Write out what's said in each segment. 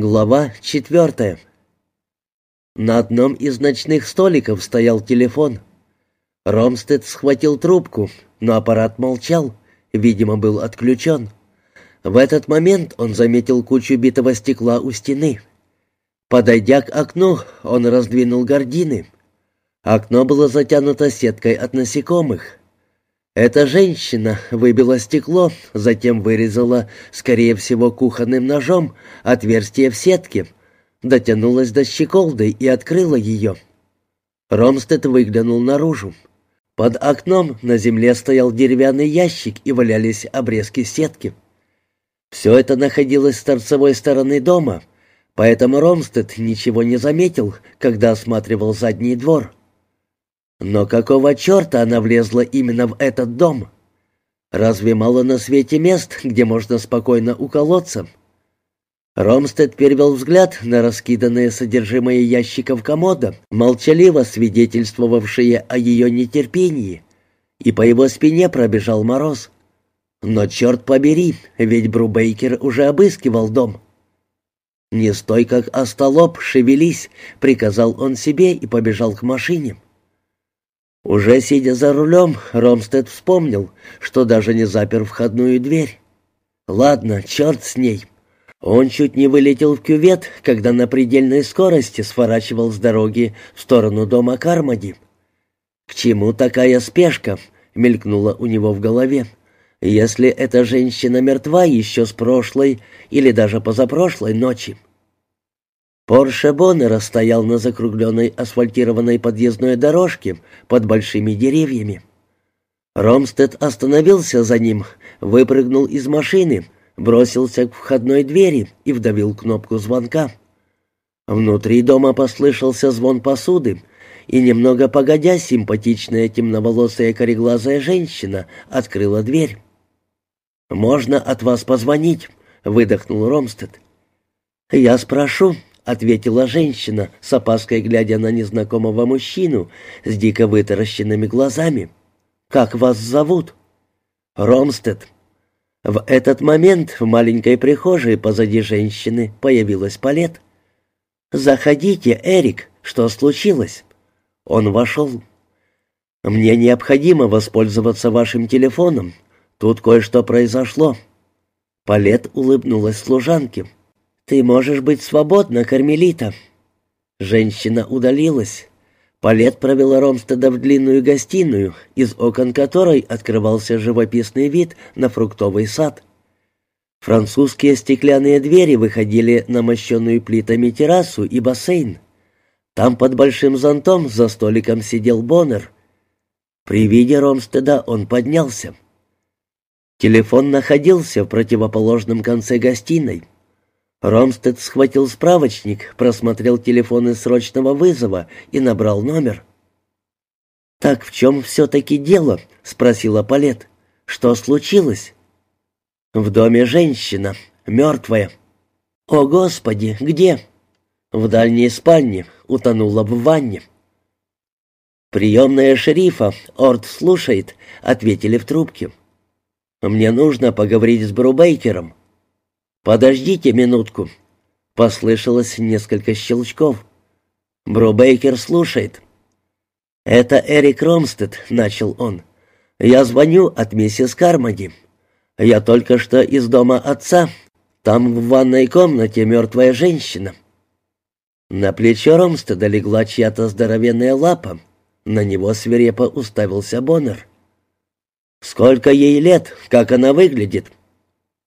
Глава четвертая. На одном из ночных столиков стоял телефон. Ромстед схватил трубку, но аппарат молчал, видимо, был отключен. В этот момент он заметил кучу битого стекла у стены. Подойдя к окну, он раздвинул гардины. Окно было затянуто сеткой от насекомых. Эта женщина выбила стекло, затем вырезала, скорее всего, кухонным ножом отверстие в сетке, дотянулась до щеколды и открыла ее. Ромстед выглянул наружу. Под окном на земле стоял деревянный ящик и валялись обрезки сетки. Все это находилось с торцевой стороны дома, поэтому Ромстед ничего не заметил, когда осматривал задний двор. Но какого черта она влезла именно в этот дом? Разве мало на свете мест, где можно спокойно уколоться? Ромстед перевел взгляд на раскиданное содержимое ящиков комода, молчаливо свидетельствовавшие о ее нетерпении, и по его спине пробежал мороз. Но черт побери, ведь Брубейкер уже обыскивал дом. «Не стой, как остолоп, шевелись», — приказал он себе и побежал к машине. Уже сидя за рулем, Ромстед вспомнил, что даже не запер входную дверь. Ладно, черт с ней. Он чуть не вылетел в кювет, когда на предельной скорости сворачивал с дороги в сторону дома Кармади. «К чему такая спешка?» — мелькнуло у него в голове. «Если эта женщина мертва еще с прошлой или даже позапрошлой ночи». Порше Боннера стоял на закругленной асфальтированной подъездной дорожке под большими деревьями. Ромстед остановился за ним, выпрыгнул из машины, бросился к входной двери и вдавил кнопку звонка. Внутри дома послышался звон посуды, и немного погодя симпатичная темноволосая кореглазая женщина открыла дверь. «Можно от вас позвонить?» — выдохнул Ромстед. «Я спрошу», ответила женщина, с опаской глядя на незнакомого мужчину с дико вытаращенными глазами. «Как вас зовут?» «Ромстед». В этот момент в маленькой прихожей позади женщины появилась Палет. «Заходите, Эрик, что случилось?» Он вошел. «Мне необходимо воспользоваться вашим телефоном. Тут кое-что произошло». Палет улыбнулась служанке. «Ты можешь быть свободна, Кармелита». Женщина удалилась. Палет провела Ромстеда в длинную гостиную, из окон которой открывался живописный вид на фруктовый сад. Французские стеклянные двери выходили на мощенную плитами террасу и бассейн. Там под большим зонтом за столиком сидел Боннер. При виде Ромстеда он поднялся. Телефон находился в противоположном конце гостиной. Ромстед схватил справочник, просмотрел телефоны срочного вызова и набрал номер. «Так в чем все-таки дело?» — спросила Палет. «Что случилось?» «В доме женщина, мертвая». «О, Господи, где?» «В дальней спальне, утонула в ванне». «Приемная шерифа, Орд слушает», — ответили в трубке. «Мне нужно поговорить с Брубейкером». «Подождите минутку». Послышалось несколько щелчков. Брубейкер слушает. «Это Эрик Ромстед», — начал он. «Я звоню от миссис Кармоди. Я только что из дома отца. Там в ванной комнате мертвая женщина». На плечо Ромстеда легла чья-то здоровенная лапа. На него свирепо уставился Боннер. «Сколько ей лет? Как она выглядит?»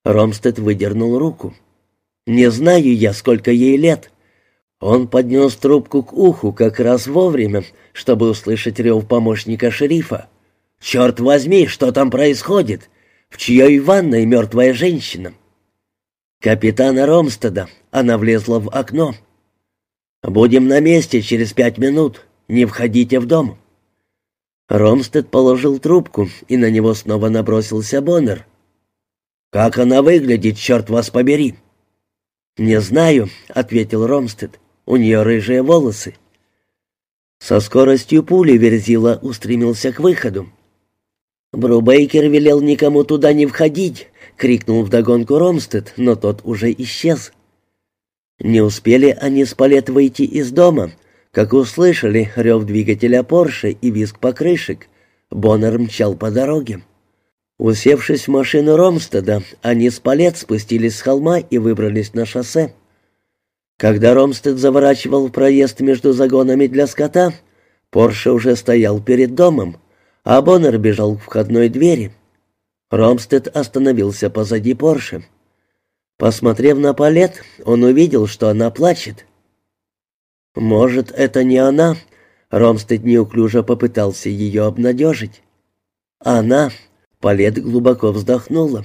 Ромстед выдернул руку. «Не знаю я, сколько ей лет». Он поднес трубку к уху как раз вовремя, чтобы услышать рев помощника шерифа. «Черт возьми, что там происходит? В чьей ванной мертвая женщина?» «Капитана Ромстеда. Она влезла в окно». «Будем на месте через пять минут. Не входите в дом». Ромстед положил трубку, и на него снова набросился Боннер. «Как она выглядит, черт вас побери!» «Не знаю», — ответил Ромстед. «У нее рыжие волосы». Со скоростью пули Верзила устремился к выходу. Брубейкер велел никому туда не входить, крикнул вдогонку Ромстед, но тот уже исчез. Не успели они с Палет выйти из дома, как услышали рев двигателя Порше и визг покрышек. Боннер мчал по дороге. Усевшись в машину Ромстеда, они с Палет спустились с холма и выбрались на шоссе. Когда Ромстед заворачивал в проезд между загонами для скота, Порше уже стоял перед домом, а Боннер бежал к входной двери. Ромстед остановился позади Порше. Посмотрев на Палет, он увидел, что она плачет. «Может, это не она?» Ромстед неуклюже попытался ее обнадежить. «Она...» Палет глубоко вздохнула.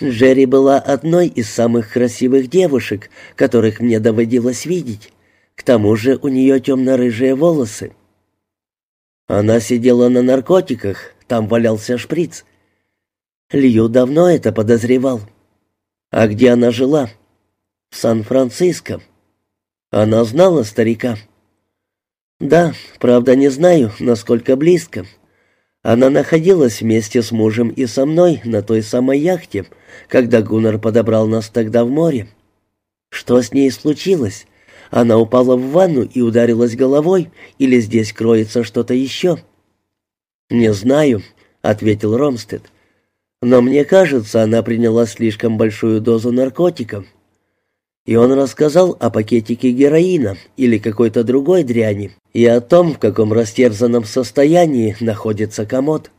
«Джерри была одной из самых красивых девушек, которых мне доводилось видеть. К тому же у нее темно-рыжие волосы. Она сидела на наркотиках, там валялся шприц. Лью давно это подозревал. А где она жила? В Сан-Франциско. Она знала старика? Да, правда не знаю, насколько близко. Она находилась вместе с мужем и со мной на той самой яхте, когда Гуннар подобрал нас тогда в море. Что с ней случилось? Она упала в ванну и ударилась головой, или здесь кроется что-то еще? «Не знаю», — ответил Ромстед. «Но мне кажется, она приняла слишком большую дозу наркотиков и он рассказал о пакетике героина или какой-то другой дряни и о том, в каком растерзанном состоянии находится комод.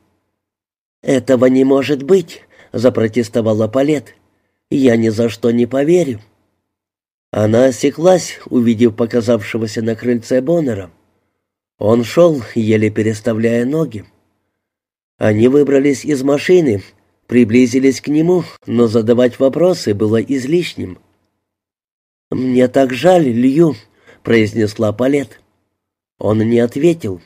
«Этого не может быть», — запротестовала Палет. «Я ни за что не поверю». Она осеклась, увидев показавшегося на крыльце Боннера. Он шел, еле переставляя ноги. Они выбрались из машины, приблизились к нему, но задавать вопросы было излишним. «Мне так жаль, Лью», — произнесла Палет. Он не ответил.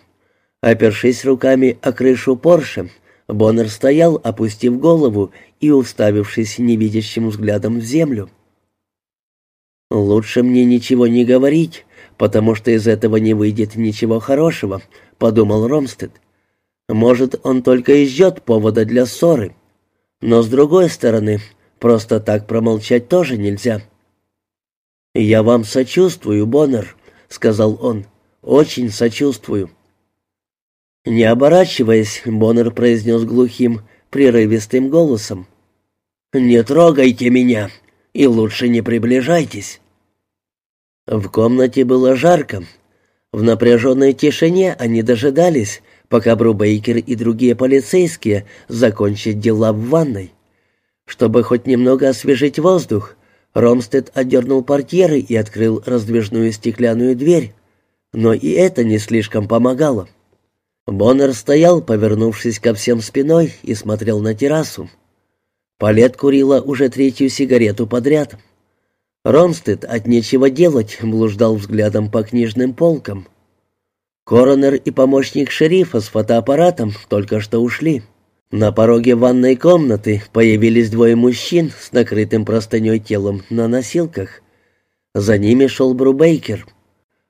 Опершись руками о крышу Порше, Боннер стоял, опустив голову и уставившись невидящим взглядом в землю. «Лучше мне ничего не говорить, потому что из этого не выйдет ничего хорошего», — подумал Ромстед. «Может, он только ищет повода для ссоры. Но, с другой стороны, просто так промолчать тоже нельзя». «Я вам сочувствую, Боннер», — сказал он. «Очень сочувствую». Не оборачиваясь, Боннер произнес глухим, прерывистым голосом. «Не трогайте меня и лучше не приближайтесь». В комнате было жарко. В напряженной тишине они дожидались, пока Брубейкер и другие полицейские закончат дела в ванной. Чтобы хоть немного освежить воздух, Ромстед отдернул портьеры и открыл раздвижную стеклянную дверь. Но и это не слишком помогало. Боннер стоял, повернувшись ко всем спиной, и смотрел на террасу. Палет курила уже третью сигарету подряд. Ромстед от нечего делать блуждал взглядом по книжным полкам. Коронер и помощник шерифа с фотоаппаратом только что ушли. На пороге ванной комнаты появились двое мужчин с накрытым простыней телом на носилках. За ними шел Брубейкер.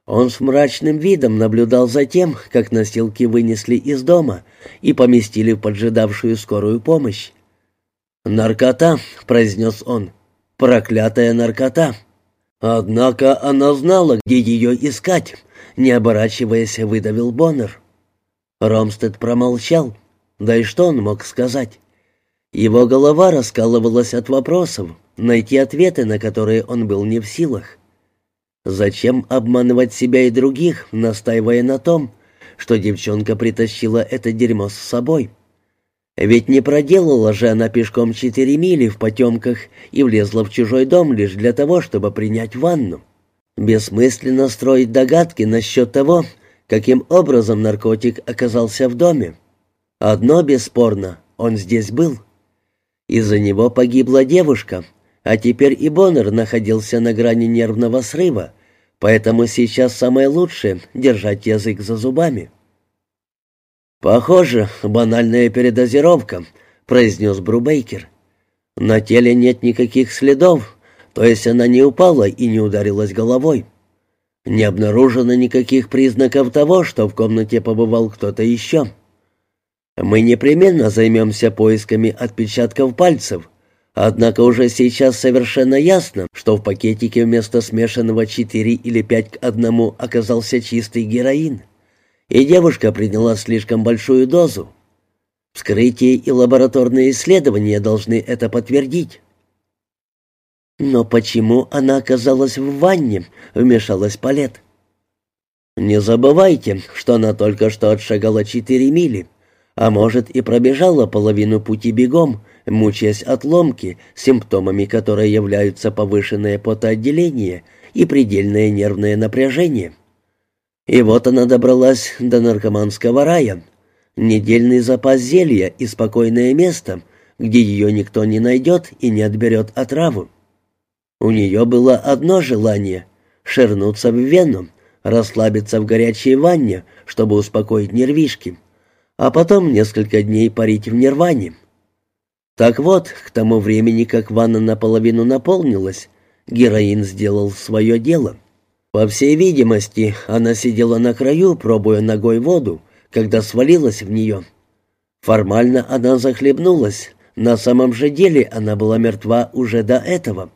Он с мрачным видом наблюдал за тем, как носилки вынесли из дома и поместили в поджидавшую скорую помощь. «Наркота», — произнес он, — «проклятая наркота». Однако она знала, где ее искать, не оборачиваясь, выдавил Боннер. Ромстед промолчал. Да и что он мог сказать? Его голова раскалывалась от вопросов, найти ответы, на которые он был не в силах. Зачем обманывать себя и других, настаивая на том, что девчонка притащила это дерьмо с собой? Ведь не проделала же она пешком четыре мили в потемках и влезла в чужой дом лишь для того, чтобы принять ванну. Бессмысленно строить догадки насчет того, каким образом наркотик оказался в доме. Одно бесспорно, он здесь был. Из-за него погибла девушка, а теперь и Боннер находился на грани нервного срыва, поэтому сейчас самое лучшее — держать язык за зубами. «Похоже, банальная передозировка», — произнес Брубейкер. «На теле нет никаких следов, то есть она не упала и не ударилась головой. Не обнаружено никаких признаков того, что в комнате побывал кто-то еще». Мы непременно займемся поисками отпечатков пальцев, Однако уже сейчас совершенно ясно, что в пакетике вместо смешанного 4 или 5 к 1 оказался чистый героин. И девушка приняла слишком большую дозу. Вскрытие и лабораторные исследования должны это подтвердить. «Но почему она оказалась в ванне?» — вмешалась Палет. «Не забывайте, что она только что отшагала четыре мили, а может и пробежала половину пути бегом, мучаясь от ломки, симптомами которой являются повышенное потоотделение и предельное нервное напряжение. И вот она добралась до наркоманского рая, недельный запас зелья и спокойное место, где ее никто не найдет и не отберет отраву. У нее было одно желание — шернуться в вену, расслабиться в горячей ванне, чтобы успокоить нервишки, а потом несколько дней парить в нирване. Так вот, к тому времени, как ванна наполовину наполнилась, героин сделал свое дело. По всей видимости, она сидела на краю, пробуя ногой воду, когда свалилась в нее. Формально она захлебнулась, на самом же деле она была мертва уже до этого.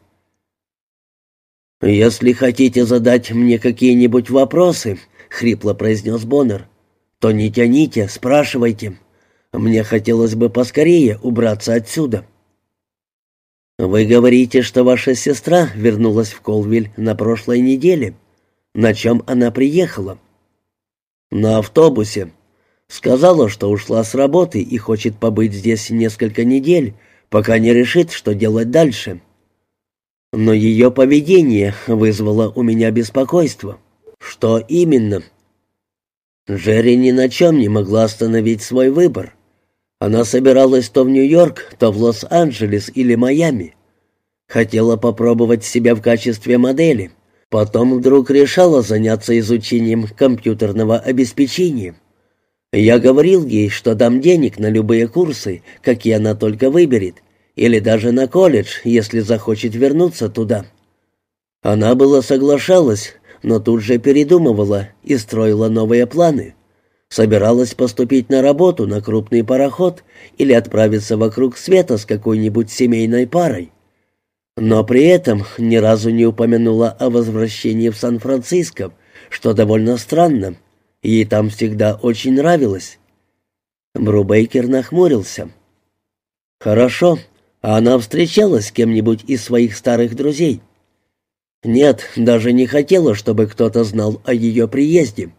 «Если хотите задать мне какие-нибудь вопросы», — хрипло произнес Боннер, — «то не тяните, спрашивайте». Мне хотелось бы поскорее убраться отсюда». «Вы говорите, что ваша сестра вернулась в Колвиль на прошлой неделе. На чем она приехала?» «На автобусе. Сказала, что ушла с работы и хочет побыть здесь несколько недель, пока не решит, что делать дальше. Но ее поведение вызвало у меня беспокойство. Что именно?» Джерри ни на чем не могла остановить свой выбор. Она собиралась то в Нью-Йорк, то в Лос-Анджелес или Майами. Хотела попробовать себя в качестве модели. Потом вдруг решала заняться изучением компьютерного обеспечения. Я говорил ей, что дам денег на любые курсы, какие она только выберет, или даже на колледж, если захочет вернуться туда. Она была соглашалась, но тут же передумывала и строила новые планы. Собиралась поступить на работу на крупный пароход или отправиться вокруг света с какой-нибудь семейной парой. Но при этом ни разу не упомянула о возвращении в Сан-Франциско, что довольно странно. Ей там всегда очень нравилось. Брубейкер нахмурился. «Хорошо. А она встречалась с кем-нибудь из своих старых друзей?» «Нет, даже не хотела, чтобы кто-то знал о ее приезде.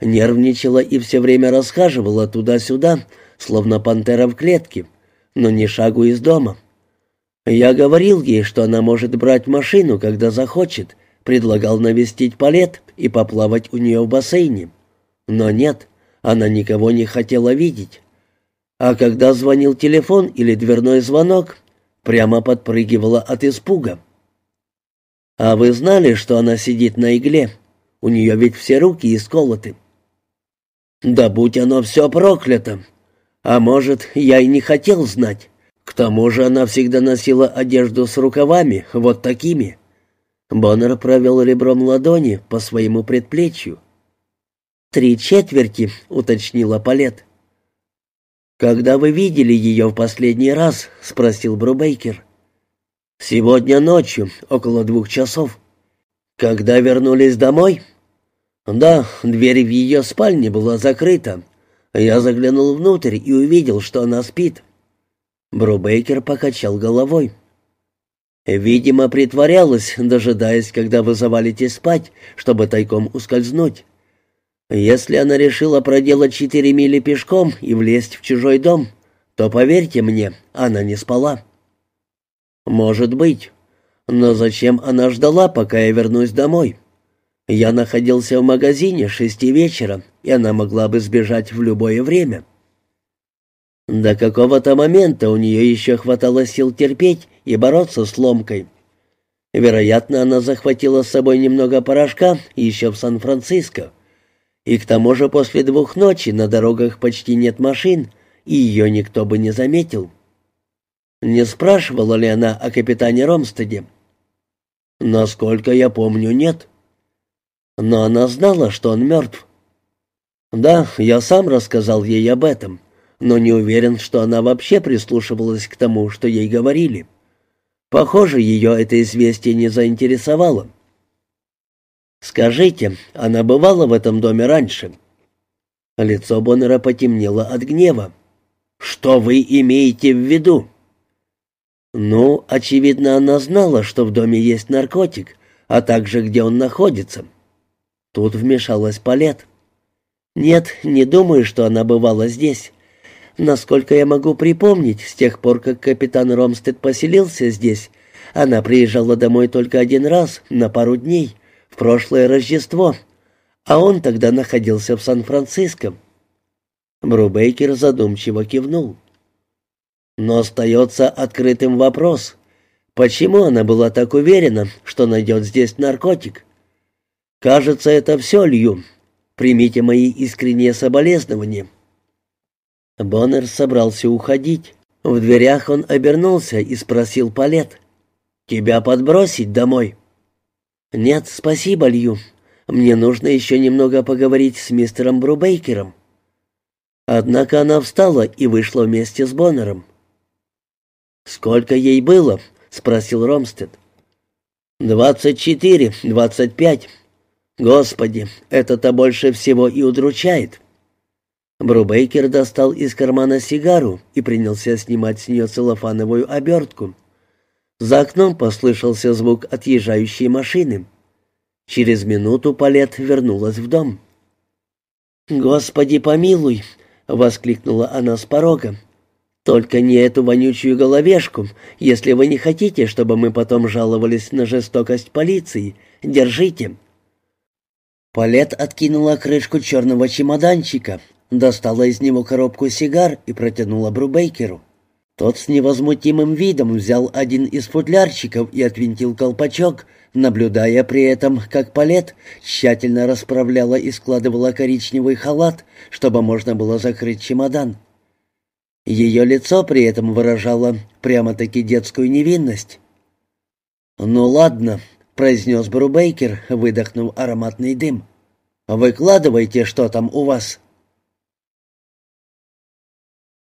Нервничала и все время расхаживала туда-сюда, словно пантера в клетке, но ни шагу из дома. Я говорил ей, что она может брать машину, когда захочет, предлагал навестить палет и поплавать у нее в бассейне. Но нет, она никого не хотела видеть. А когда звонил телефон или дверной звонок, прямо подпрыгивала от испуга. «А вы знали, что она сидит на игле? У нее ведь все руки исколоты». Да будь оно все проклято. А может, я и не хотел знать. К тому же она всегда носила одежду с рукавами, вот такими. Боннер провел ребром ладони по своему предплечью. «Три четверти», — уточнила Палет. «Когда вы видели ее в последний раз?» — спросил Брубейкер. «Сегодня ночью, около двух часов. Когда вернулись домой?» «Да, дверь в ее спальне была закрыта. Я заглянул внутрь и увидел, что она спит». Брубейкер покачал головой. «Видимо, притворялась, дожидаясь, когда вы завалитесь спать, чтобы тайком ускользнуть. Если она решила проделать четыре мили пешком и влезть в чужой дом, то, поверьте мне, она не спала». «Может быть. Но зачем она ждала, пока я вернусь домой?» Я находился в магазине шести вечера, и она могла бы сбежать в любое время. До какого-то момента у нее еще хватало сил терпеть и бороться с ломкой. Вероятно, она захватила с собой немного порошка еще в Сан-Франциско. И к тому же после двух ночи на дорогах почти нет машин, и ее никто бы не заметил. Не спрашивала ли она о капитане Ромстеде? Насколько я помню, нет. Но она знала, что он мертв. Да, я сам рассказал ей об этом, но не уверен, что она вообще прислушивалась к тому, что ей говорили. Похоже, ее это известие не заинтересовало. «Скажите, она бывала в этом доме раньше?» Лицо Боннера потемнело от гнева. «Что вы имеете в виду?» «Ну, очевидно, она знала, что в доме есть наркотик, а также где он находится». Тут вмешалась Палет. «Нет, не думаю, что она бывала здесь. Насколько я могу припомнить, с тех пор, как капитан Ромстед поселился здесь, она приезжала домой только один раз, на пару дней, в прошлое Рождество, а он тогда находился в Сан-Франциско». Брубейкер задумчиво кивнул. Но остается открытым вопрос, почему она была так уверена, что найдет здесь наркотик? Кажется, это все, Лью. Примите мои искренние соболезнования. Боннер собрался уходить. В дверях он обернулся и спросил Палет. «Тебя подбросить домой?» «Нет, спасибо, Лью. Мне нужно еще немного поговорить с мистером Брубейкером». Однако она встала и вышла вместе с Боннером. «Сколько ей было?» — спросил Ромстед. «Двадцать четыре, двадцать пять. Господи, это-то больше всего и удручает». Брубейкер достал из кармана сигару и принялся снимать с нее целлофановую обертку. За окном послышался звук отъезжающей машины. Через минуту Палет вернулась в дом. «Господи помилуй!» — воскликнула она с порога. Только не эту вонючую головешку, если вы не хотите, чтобы мы потом жаловались на жестокость полиции. Держите». Палет откинула крышку черного чемоданчика, достала из него коробку сигар и протянула Брубейкеру. Тот с невозмутимым видом взял один из футлярчиков и отвинтил колпачок, наблюдая при этом, как Палет тщательно расправляла и складывала коричневый халат, чтобы можно было закрыть чемодан. Ее лицо при этом выражало прямо-таки детскую невинность. «Ну ладно», — произнес Брубейкер, выдохнув ароматный дым. «Выкладывайте, что там у вас».